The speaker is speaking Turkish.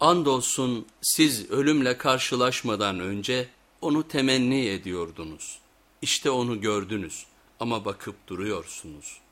Andolsun siz ölümle karşılaşmadan önce onu temenni ediyordunuz. İşte onu gördünüz ama bakıp duruyorsunuz.''